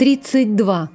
32.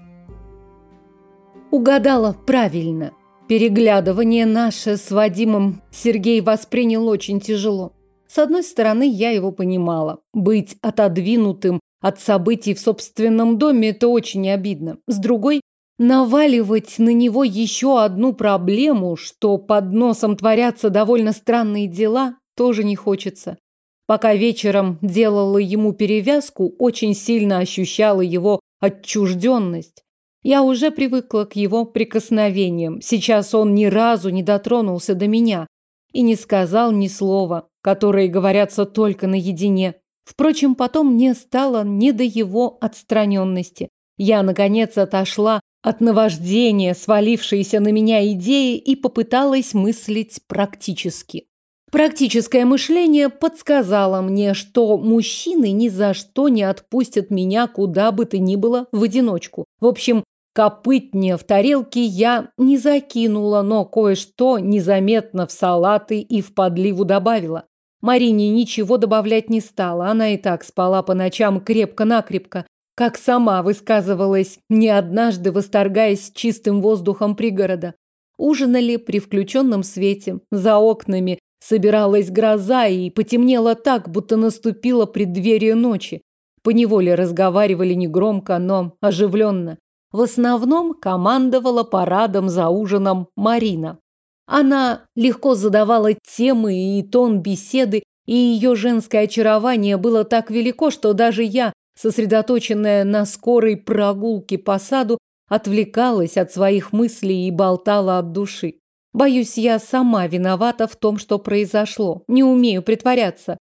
Угадала правильно. Переглядывание наше с Вадимом Сергей воспринял очень тяжело. С одной стороны, я его понимала. Быть отодвинутым от событий в собственном доме – это очень обидно. С другой, наваливать на него еще одну проблему, что под носом творятся довольно странные дела, тоже не хочется. Пока вечером делала ему перевязку, очень сильно ощущала его отчужденность. Я уже привыкла к его прикосновениям. Сейчас он ни разу не дотронулся до меня и не сказал ни слова, которые говорятся только наедине. Впрочем, потом мне стало не до его отстраненности. Я, наконец, отошла от наваждения, свалившейся на меня идеи, и попыталась мыслить практически. Практическое мышление подсказало мне, что мужчины ни за что не отпустят меня куда бы то ни было в одиночку. В общем, копытня в тарелке я не закинула, но кое-что незаметно в салаты и в подливу добавила. Марине ничего добавлять не стала, она и так спала по ночам крепко-накрепко, как сама высказывалась, не однажды восторгаясь чистым воздухом пригорода. Ужинали при включенном свете, за окнами Собиралась гроза и потемнело так, будто наступило преддверие ночи. Поневоле разговаривали негромко, но оживленно. В основном командовала парадом за ужином Марина. Она легко задавала темы и тон беседы, и ее женское очарование было так велико, что даже я, сосредоточенная на скорой прогулке по саду, отвлекалась от своих мыслей и болтала от души. Боюсь, я сама виновата в том, что произошло. Не умею притворяться.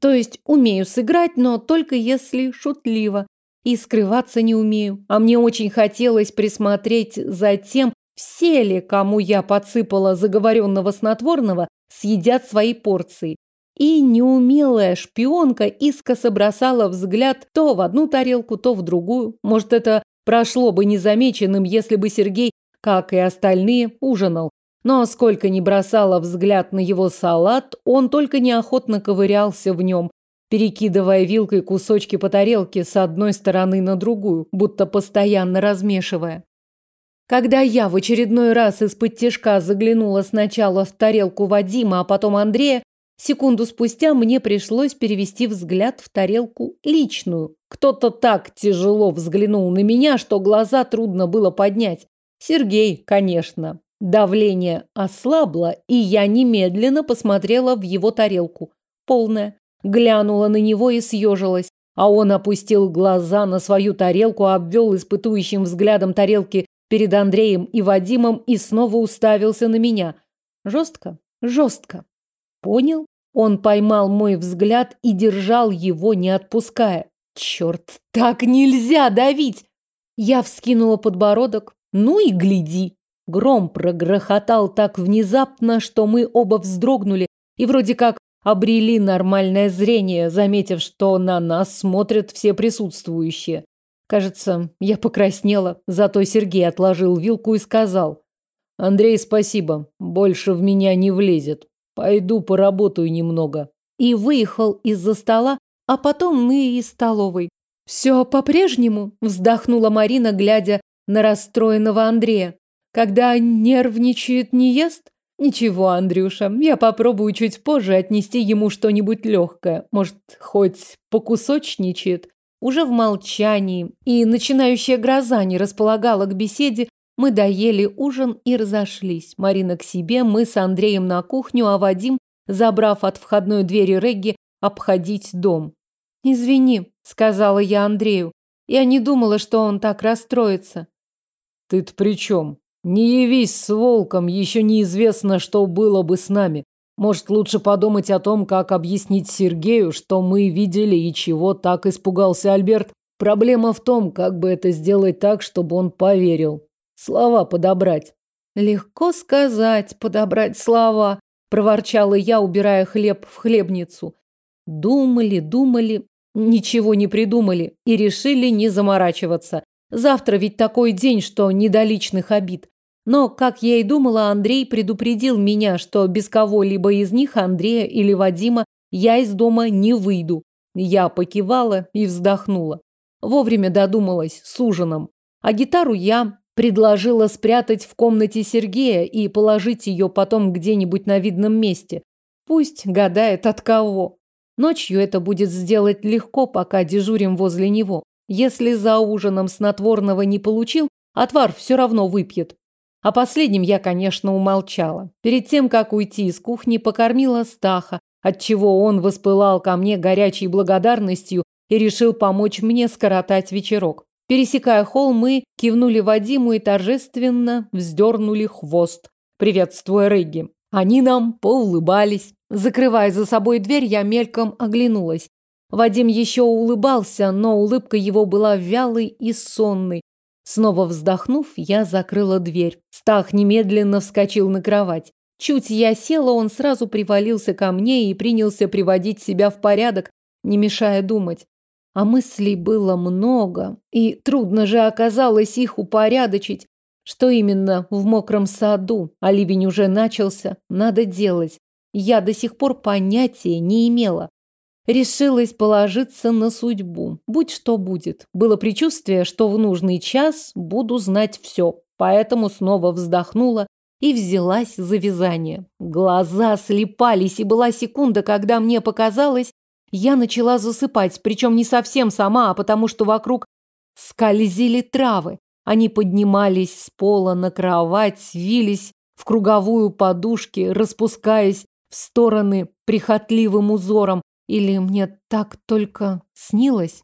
То есть умею сыграть, но только если шутливо. И скрываться не умею. А мне очень хотелось присмотреть за тем, все ли, кому я подсыпала заговоренного снотворного, съедят свои порции. И неумелая шпионка искоса бросала взгляд то в одну тарелку, то в другую. Может, это прошло бы незамеченным, если бы Сергей, как и остальные, ужинал. Но сколько ни бросала взгляд на его салат, он только неохотно ковырялся в нем, перекидывая вилкой кусочки по тарелке с одной стороны на другую, будто постоянно размешивая. Когда я в очередной раз из-под тяжка заглянула сначала в тарелку Вадима, а потом Андрея, секунду спустя мне пришлось перевести взгляд в тарелку личную. Кто-то так тяжело взглянул на меня, что глаза трудно было поднять. Сергей, конечно. Давление ослабло, и я немедленно посмотрела в его тарелку. Полная. Глянула на него и съежилась. А он опустил глаза на свою тарелку, обвел испытующим взглядом тарелки перед Андреем и Вадимом и снова уставился на меня. Жестко, жестко. Понял? Он поймал мой взгляд и держал его, не отпуская. Черт, так нельзя давить! Я вскинула подбородок. Ну и гляди. Гром прогрохотал так внезапно, что мы оба вздрогнули и вроде как обрели нормальное зрение, заметив, что на нас смотрят все присутствующие. Кажется, я покраснела, зато Сергей отложил вилку и сказал. «Андрей, спасибо, больше в меня не влезет. Пойду поработаю немного». И выехал из-за стола, а потом мы из столовой. «Все по-прежнему?» – вздохнула Марина, глядя на расстроенного Андрея. Когда нервничает, не ест? Ничего, Андрюша, я попробую чуть позже отнести ему что-нибудь легкое. Может, хоть покусочничает. Уже в молчании и начинающая гроза не располагала к беседе, мы доели ужин и разошлись. Марина к себе, мы с Андреем на кухню, а Вадим, забрав от входной двери Регги, обходить дом. «Извини», — сказала я Андрею. Я не думала, что он так расстроится. «Ты-то при чем?» Не явись с волком, еще неизвестно, что было бы с нами. Может, лучше подумать о том, как объяснить Сергею, что мы видели и чего так испугался Альберт. Проблема в том, как бы это сделать так, чтобы он поверил. Слова подобрать. Легко сказать, подобрать слова, проворчала я, убирая хлеб в хлебницу. Думали, думали, ничего не придумали и решили не заморачиваться. Завтра ведь такой день, что не до личных обид. Но, как я и думала, Андрей предупредил меня, что без кого-либо из них, Андрея или Вадима, я из дома не выйду. Я покивала и вздохнула. Вовремя додумалась с ужином. А гитару я предложила спрятать в комнате Сергея и положить ее потом где-нибудь на видном месте. Пусть гадает от кого. Ночью это будет сделать легко, пока дежурим возле него. Если за ужином снотворного не получил, отвар все равно выпьет. О последнем я, конечно, умолчала. Перед тем, как уйти из кухни, покормила Стаха, отчего он воспылал ко мне горячей благодарностью и решил помочь мне скоротать вечерок. Пересекая холл, мы кивнули Вадиму и торжественно вздернули хвост, приветствуя Регги. Они нам поулыбались. Закрывая за собой дверь, я мельком оглянулась. Вадим еще улыбался, но улыбка его была вялой и сонной. Снова вздохнув, я закрыла дверь. Стах немедленно вскочил на кровать. Чуть я села, он сразу привалился ко мне и принялся приводить себя в порядок, не мешая думать. А мыслей было много, и трудно же оказалось их упорядочить. Что именно в мокром саду, а ливень уже начался, надо делать. Я до сих пор понятия не имела. Решилась положиться на судьбу. Будь что будет. Было предчувствие, что в нужный час буду знать все. Поэтому снова вздохнула и взялась за вязание. Глаза слепались, и была секунда, когда мне показалось, я начала засыпать, причем не совсем сама, а потому что вокруг скользили травы. Они поднимались с пола на кровать, вились в круговую подушки, распускаясь в стороны прихотливым узором. Или мне так только снилось?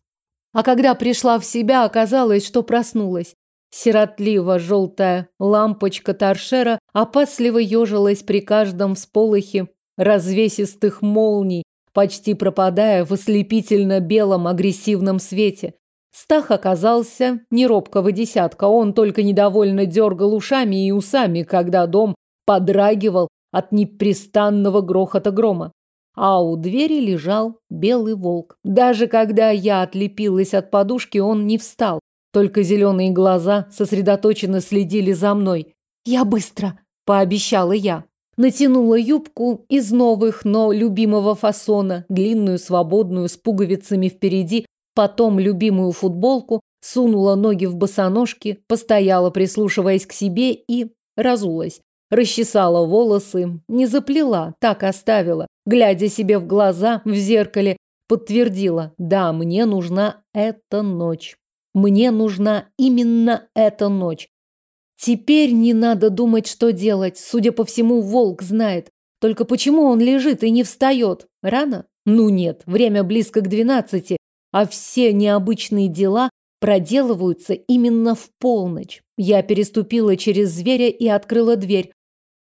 А когда пришла в себя, оказалось, что проснулась. Сиротливо желтая лампочка торшера опасливо ежилась при каждом всполохе развесистых молний, почти пропадая в ослепительно-белом агрессивном свете. Стах оказался не робкого десятка, он только недовольно дергал ушами и усами, когда дом подрагивал от непрестанного грохота грома. А у двери лежал белый волк. Даже когда я отлепилась от подушки, он не встал. Только зеленые глаза сосредоточенно следили за мной. «Я быстро», – пообещала я. Натянула юбку из новых, но любимого фасона, длинную, свободную, с пуговицами впереди, потом любимую футболку, сунула ноги в босоножки, постояла, прислушиваясь к себе, и разулась. Расчесала волосы, не заплела, так оставила. Глядя себе в глаза в зеркале, подтвердила, да, мне нужна эта ночь. Мне нужна именно эта ночь. Теперь не надо думать, что делать. Судя по всему, волк знает. Только почему он лежит и не встает? Рано? Ну нет, время близко к двенадцати, а все необычные дела проделываются именно в полночь. Я переступила через зверя и открыла дверь.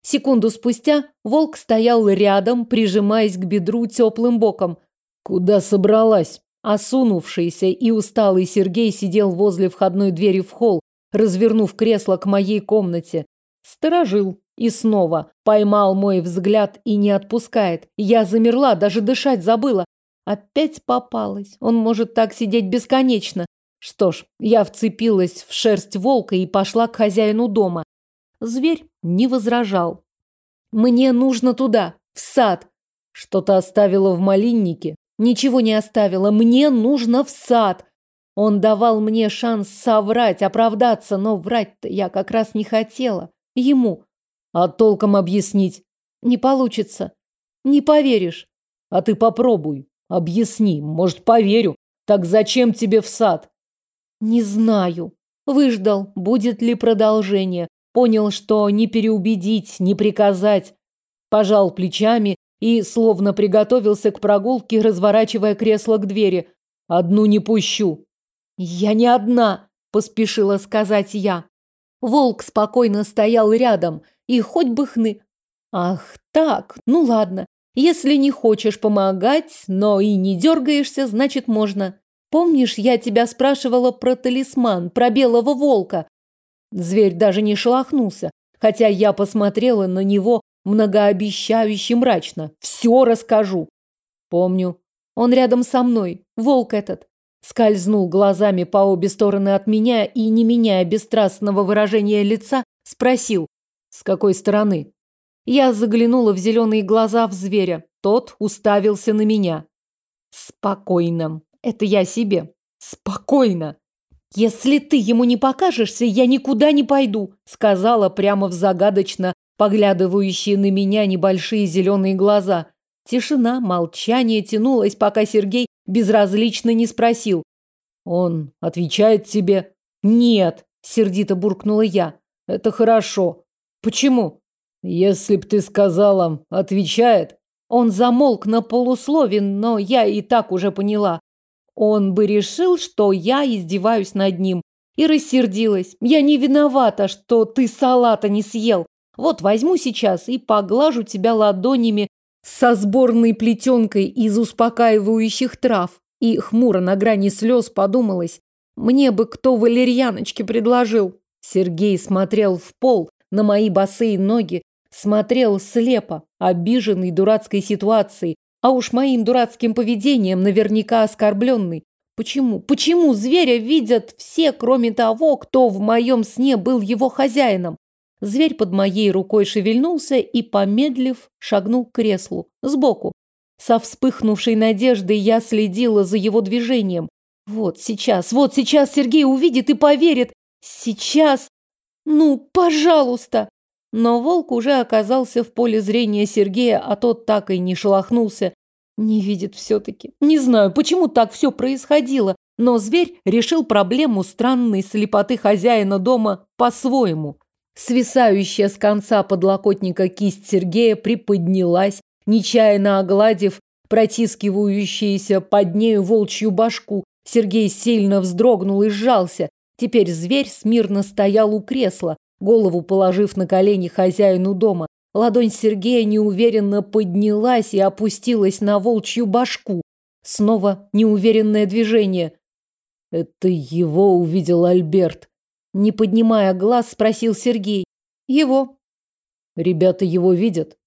Секунду спустя волк стоял рядом, прижимаясь к бедру теплым боком. «Куда собралась?» Осунувшийся и усталый Сергей сидел возле входной двери в холл, развернув кресло к моей комнате. Сторожил. И снова поймал мой взгляд и не отпускает. Я замерла, даже дышать забыла. Опять попалась. Он может так сидеть бесконечно. Что ж, я вцепилась в шерсть волка и пошла к хозяину дома. Зверь не возражал. Мне нужно туда, в сад. Что-то оставила в малиннике. Ничего не оставила. Мне нужно в сад. Он давал мне шанс соврать, оправдаться, но врать-то я как раз не хотела. Ему. А толком объяснить? Не получится. Не поверишь. А ты попробуй. Объясни. Может, поверю. Так зачем тебе в сад? Не знаю. Выждал, будет ли продолжение. Понял, что не переубедить, не приказать. Пожал плечами и словно приготовился к прогулке, разворачивая кресло к двери. Одну не пущу. «Я не одна», – поспешила сказать я. Волк спокойно стоял рядом, и хоть бы хны. «Ах так, ну ладно. Если не хочешь помогать, но и не дергаешься, значит можно. Помнишь, я тебя спрашивала про талисман, про белого волка?» Зверь даже не шелохнулся, хотя я посмотрела на него многообещающе мрачно. «Все расскажу». «Помню. Он рядом со мной, волк этот скользнул глазами по обе стороны от меня и, не меняя бесстрастного выражения лица, спросил, с какой стороны. Я заглянула в зеленые глаза в зверя. Тот уставился на меня. Спокойно. Это я себе. спокойно. «Если ты ему не покажешься, я никуда не пойду», сказала прямо в загадочно поглядывающие на меня небольшие зеленые глаза. Тишина, молчание тянулось, пока Сергей безразлично не спросил. «Он отвечает тебе?» «Нет», сердито буркнула я. «Это хорошо. Почему?» «Если б ты сказала, отвечает». Он замолк на полуслове, но я и так уже поняла. Он бы решил, что я издеваюсь над ним. И рассердилась. Я не виновата, что ты салата не съел. Вот возьму сейчас и поглажу тебя ладонями со сборной плетенкой из успокаивающих трав. И хмуро на грани слез подумалось. Мне бы кто валерьяночки предложил. Сергей смотрел в пол на мои босые ноги, смотрел слепо, обиженный дурацкой ситуацией, а уж моим дурацким поведением наверняка оскорбленный. Почему? Почему зверя видят все, кроме того, кто в моем сне был его хозяином? Зверь под моей рукой шевельнулся и, помедлив, шагнул к креслу, сбоку. Со вспыхнувшей надеждой я следила за его движением. Вот сейчас, вот сейчас Сергей увидит и поверит. Сейчас. Ну, пожалуйста. Но волк уже оказался в поле зрения Сергея, а тот так и не шелохнулся. Не видит все-таки. Не знаю, почему так все происходило, но зверь решил проблему странной слепоты хозяина дома по-своему. Свисающая с конца подлокотника кисть Сергея приподнялась, нечаянно огладив протискивающуюся под нею волчью башку. Сергей сильно вздрогнул и сжался. Теперь зверь смирно стоял у кресла, голову положив на колени хозяину дома. Ладонь Сергея неуверенно поднялась и опустилась на волчью башку. Снова неуверенное движение. Это его увидел Альберт. Не поднимая глаз, спросил Сергей. Его. Ребята его видят?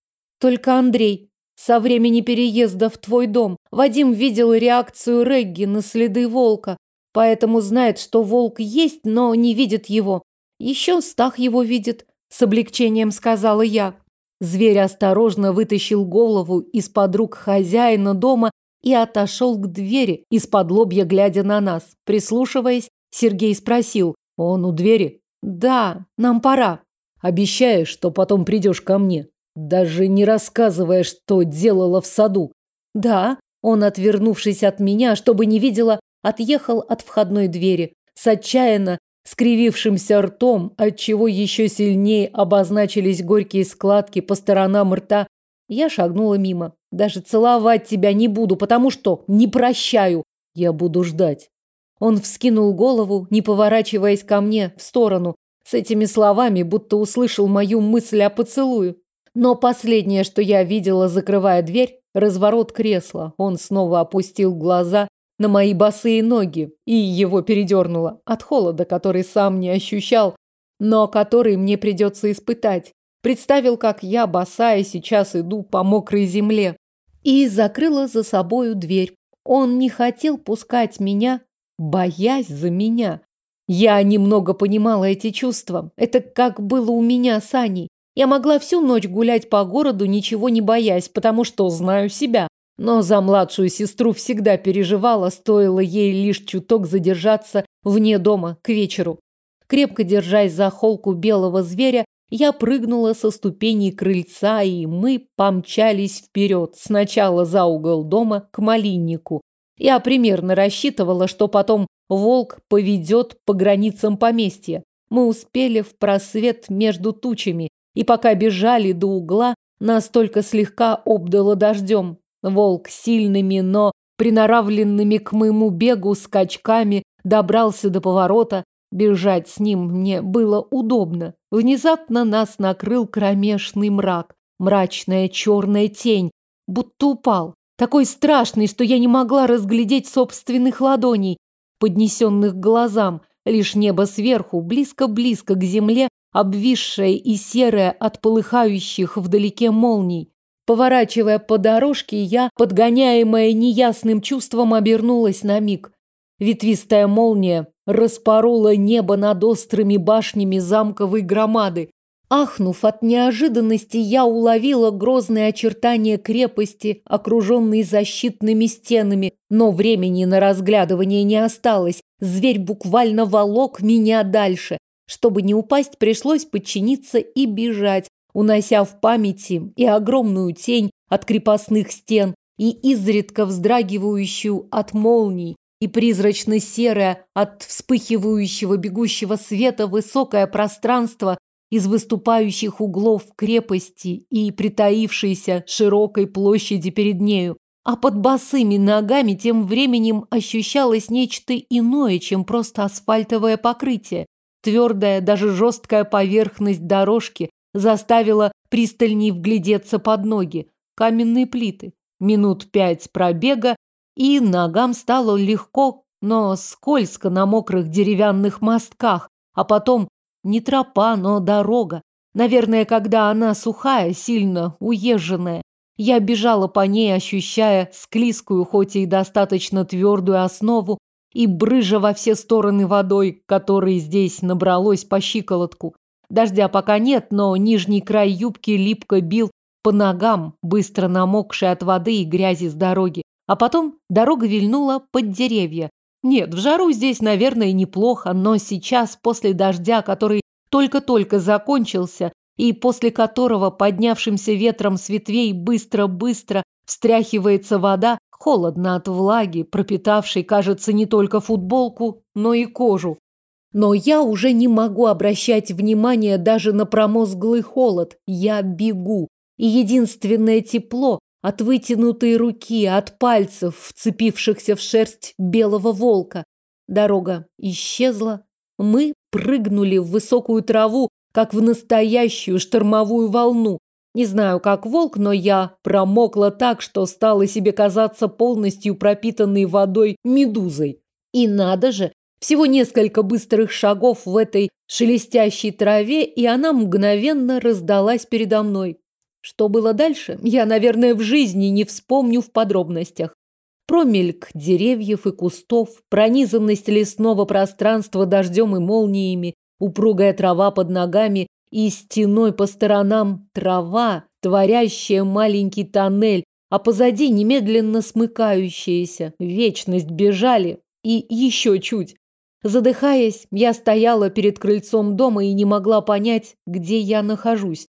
Только Андрей. Со времени переезда в твой дом Вадим видел реакцию Регги на следы волка, поэтому знает, что волк есть, но не видит его. Еще Стах его видит, с облегчением сказала я. Зверь осторожно вытащил голову из-под рук хозяина дома и отошел к двери, из-под лобья глядя на нас. Прислушиваясь, Сергей спросил, «Он у двери?» «Да, нам пора». «Обещаешь, что потом придешь ко мне, даже не рассказывая, что делала в саду?» «Да». Он, отвернувшись от меня, чтобы не видела, отъехал от входной двери. С отчаянно скривившимся ртом, отчего еще сильнее обозначились горькие складки по сторонам рта, я шагнула мимо. Даже целовать тебя не буду, потому что не прощаю. Я буду ждать. Он вскинул голову, не поворачиваясь ко мне, в сторону. С этими словами будто услышал мою мысль о поцелую. Но последнее, что я видела, закрывая дверь, разворот кресла. Он снова опустил глаза на мои босые ноги, и его передернуло от холода, который сам не ощущал, но который мне придется испытать. Представил, как я, босая, сейчас иду по мокрой земле. И закрыла за собою дверь. Он не хотел пускать меня, боясь за меня. Я немного понимала эти чувства. Это как было у меня с Аней. Я могла всю ночь гулять по городу, ничего не боясь, потому что знаю себя. Но за младшую сестру всегда переживала, стоило ей лишь чуток задержаться вне дома к вечеру. Крепко держась за холку белого зверя, я прыгнула со ступеней крыльца, и мы помчались вперед, сначала за угол дома к малиннику. Я примерно рассчитывала, что потом волк поведет по границам поместья. Мы успели в просвет между тучами, и пока бежали до угла, нас только слегка обдало дождем. Волк сильными, но приноравленными к моему бегу скачками добрался до поворота. Бежать с ним мне было удобно. Внезапно нас накрыл кромешный мрак. Мрачная черная тень, будто упал. Такой страшный, что я не могла разглядеть собственных ладоней, поднесенных глазам. Лишь небо сверху, близко-близко к земле, обвисшее и серое от полыхающих вдалеке молний. Поворачивая по дорожке, я, подгоняемая неясным чувством, обернулась на миг. Ветвистая молния распорола небо над острыми башнями замковой громады. Ахнув от неожиданности, я уловила грозные очертания крепости, окруженные защитными стенами, но времени на разглядывание не осталось. Зверь буквально волок меня дальше. Чтобы не упасть, пришлось подчиниться и бежать, унося в памяти и огромную тень от крепостных стен, и изредка вздрагивающую от молний, и призрачно-серое от вспыхивающего бегущего света высокое пространство из выступающих углов крепости и притаившейся широкой площади перед нею. А под босыми ногами тем временем ощущалось нечто иное, чем просто асфальтовое покрытие. Твердая, даже жесткая поверхность дорожки заставила пристальней вглядеться под ноги. Каменные плиты. Минут пять пробега, и ногам стало легко, но скользко на мокрых деревянных мостках, а потом не тропа, но дорога. Наверное, когда она сухая, сильно уезженная. Я бежала по ней, ощущая склизкую, хоть и достаточно твердую основу, и брыжа во все стороны водой, которой здесь набралось по щиколотку. Дождя пока нет, но нижний край юбки липко бил по ногам, быстро намокшей от воды и грязи с дороги. А потом дорога вильнула под деревья, нет, в жару здесь, наверное, неплохо, но сейчас, после дождя, который только-только закончился, и после которого поднявшимся ветром с ветвей быстро-быстро встряхивается вода, холодно от влаги, пропитавшей, кажется, не только футболку, но и кожу. Но я уже не могу обращать внимание даже на промозглый холод. Я бегу. И единственное тепло, от вытянутой руки, от пальцев, вцепившихся в шерсть белого волка. Дорога исчезла. Мы прыгнули в высокую траву, как в настоящую штормовую волну. Не знаю, как волк, но я промокла так, что стала себе казаться полностью пропитанной водой медузой. И надо же, всего несколько быстрых шагов в этой шелестящей траве, и она мгновенно раздалась передо мной. Что было дальше, я, наверное, в жизни не вспомню в подробностях. Промельк деревьев и кустов, пронизанность лесного пространства дождем и молниями, упругая трава под ногами и стеной по сторонам трава, творящая маленький тоннель, а позади немедленно смыкающаяся. Вечность бежали и еще чуть. Задыхаясь, я стояла перед крыльцом дома и не могла понять, где я нахожусь.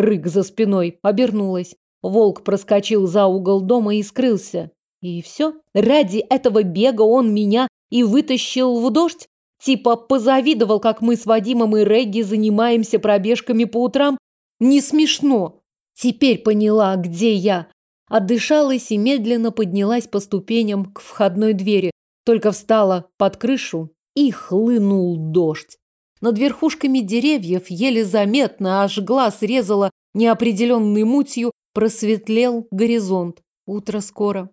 Рык за спиной. Обернулась. Волк проскочил за угол дома и скрылся. И все? Ради этого бега он меня и вытащил в дождь? Типа позавидовал, как мы с Вадимом и Регги занимаемся пробежками по утрам? Не смешно. Теперь поняла, где я. Отдышалась и медленно поднялась по ступеням к входной двери. Только встала под крышу и хлынул дождь. Над верхушками деревьев еле заметно, аж глаз резало неопределенной мутью, просветлел горизонт. Утро скоро.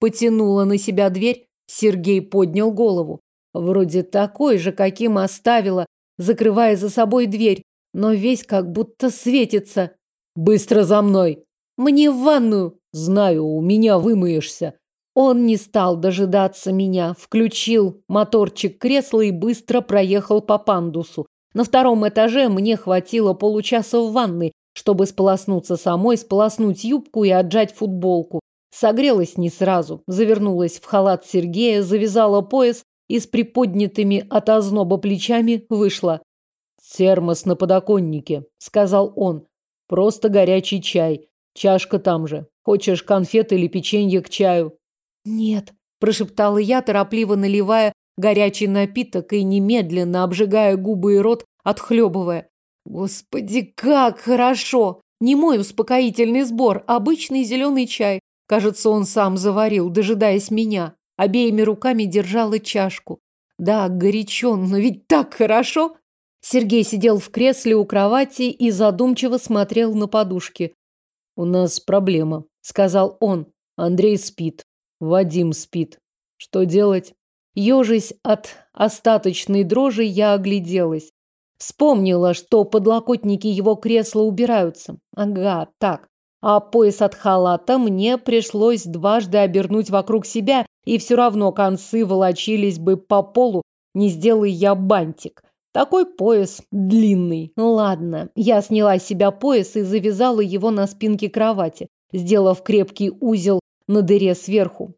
Потянула на себя дверь, Сергей поднял голову. Вроде такой же, каким оставила, закрывая за собой дверь, но весь как будто светится. «Быстро за мной!» «Мне в ванную!» «Знаю, у меня вымоешься!» Он не стал дожидаться меня, включил моторчик кресла и быстро проехал по пандусу. На втором этаже мне хватило получаса в ванной, чтобы сполоснуться самой, сполоснуть юбку и отжать футболку. Согрелась не сразу, завернулась в халат Сергея, завязала пояс и с приподнятыми от озноба плечами вышла. «Термос на подоконнике», — сказал он. «Просто горячий чай. Чашка там же. Хочешь конфет или печенье к чаю?» «Нет», – прошептала я, торопливо наливая горячий напиток и немедленно обжигая губы и рот, отхлебывая. «Господи, как хорошо! Не мой успокоительный сбор, обычный зеленый чай. Кажется, он сам заварил, дожидаясь меня. Обеими руками держала чашку. Да, горячо, но ведь так хорошо!» Сергей сидел в кресле у кровати и задумчиво смотрел на подушки. «У нас проблема», — сказал он. «Андрей спит. Вадим спит. Что делать? Ёжись от остаточной дрожи, я огляделась. Вспомнила, что подлокотники его кресла убираются. Ага, так. А пояс от халата мне пришлось дважды обернуть вокруг себя, и все равно концы волочились бы по полу, не сделай я бантик. Такой пояс длинный. Ладно, я сняла с себя пояс и завязала его на спинке кровати, сделав крепкий узел на дыре сверху.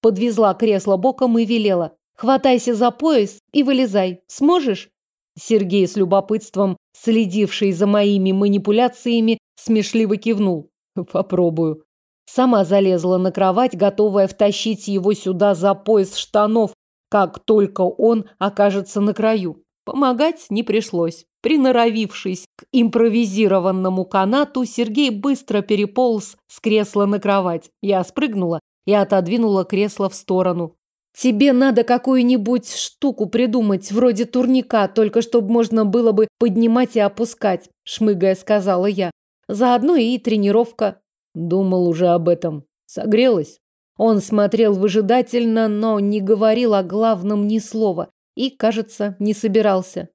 Подвезла кресло боком и велела. Хватайся за пояс и вылезай. Сможешь? Сергей с любопытством, следивший за моими манипуляциями, смешливо кивнул. Попробую. Сама залезла на кровать, готовая втащить его сюда за пояс штанов, как только он окажется на краю. Помогать не пришлось. Приноровившись к импровизированному канату, Сергей быстро переполз с кресла на кровать. Я спрыгнула и отодвинула кресло в сторону. «Тебе надо какую-нибудь штуку придумать, вроде турника, только чтобы можно было бы поднимать и опускать», шмыгая сказала я. «Заодно и тренировка». Думал уже об этом. Согрелась. Он смотрел выжидательно, но не говорил о главном ни слова и, кажется, не собирался.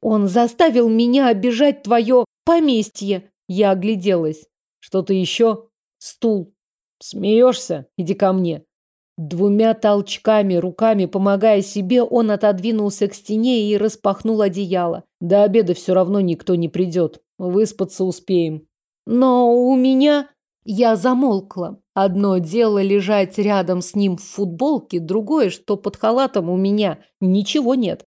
«Он заставил меня обижать твое поместье!» Я огляделась. «Что-то еще?» «Стул». «Смеешься? Иди ко мне». Двумя толчками, руками помогая себе, он отодвинулся к стене и распахнул одеяло. До обеда все равно никто не придет. Выспаться успеем. Но у меня... Я замолкла. Одно дело лежать рядом с ним в футболке, другое, что под халатом у меня ничего нет.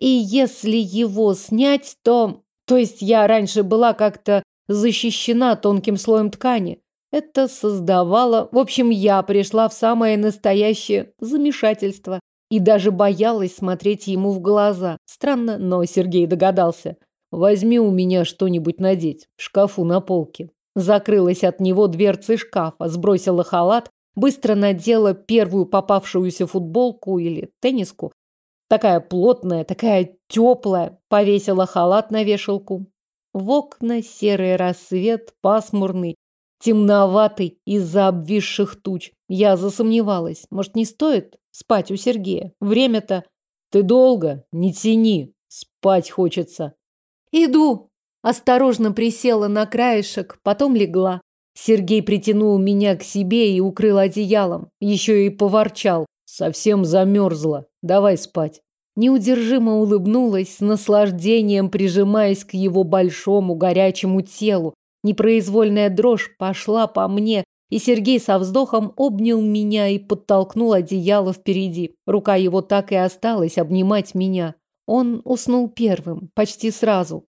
И если его снять, то... То есть я раньше была как-то защищена тонким слоем ткани. Это создавало... В общем, я пришла в самое настоящее замешательство. И даже боялась смотреть ему в глаза. Странно, но Сергей догадался. Возьми у меня что-нибудь надеть в шкафу на полке. Закрылась от него дверцы шкафа, сбросила халат, быстро надела первую попавшуюся футболку или тенниску. Такая плотная, такая теплая. Повесила халат на вешалку. В окна серый рассвет, пасмурный, темноватый из-за обвисших туч. Я засомневалась. Может, не стоит спать у Сергея? Время-то... Ты долго? Не тяни. Спать хочется. Иду. Осторожно присела на краешек, потом легла. Сергей притянул меня к себе и укрыл одеялом. Еще и поворчал. Совсем замерзла. Давай спать. Неудержимо улыбнулась, с наслаждением прижимаясь к его большому горячему телу. Непроизвольная дрожь пошла по мне, и Сергей со вздохом обнял меня и подтолкнул одеяло впереди. Рука его так и осталась обнимать меня. Он уснул первым, почти сразу.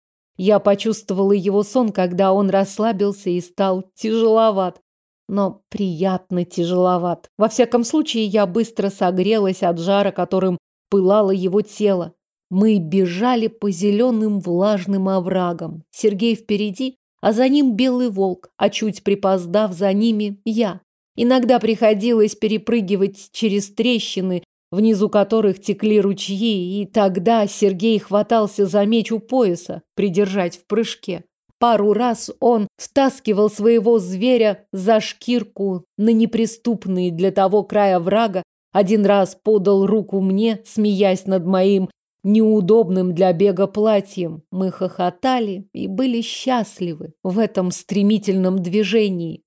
Я почувствовала его сон, когда он расслабился и стал тяжеловат. Но приятно тяжеловат. Во всяком случае, я быстро согрелась от жара, которым пылало его тело. Мы бежали по зеленым влажным оврагам. Сергей впереди, а за ним белый волк, а чуть припоздав за ними я. Иногда приходилось перепрыгивать через трещины, внизу которых текли ручьи, и тогда Сергей хватался за меч у пояса, придержать в прыжке. Пару раз он втаскивал своего зверя за шкирку на неприступный для того края врага, один раз подал руку мне, смеясь над моим неудобным для бега платьем. Мы хохотали и были счастливы в этом стремительном движении.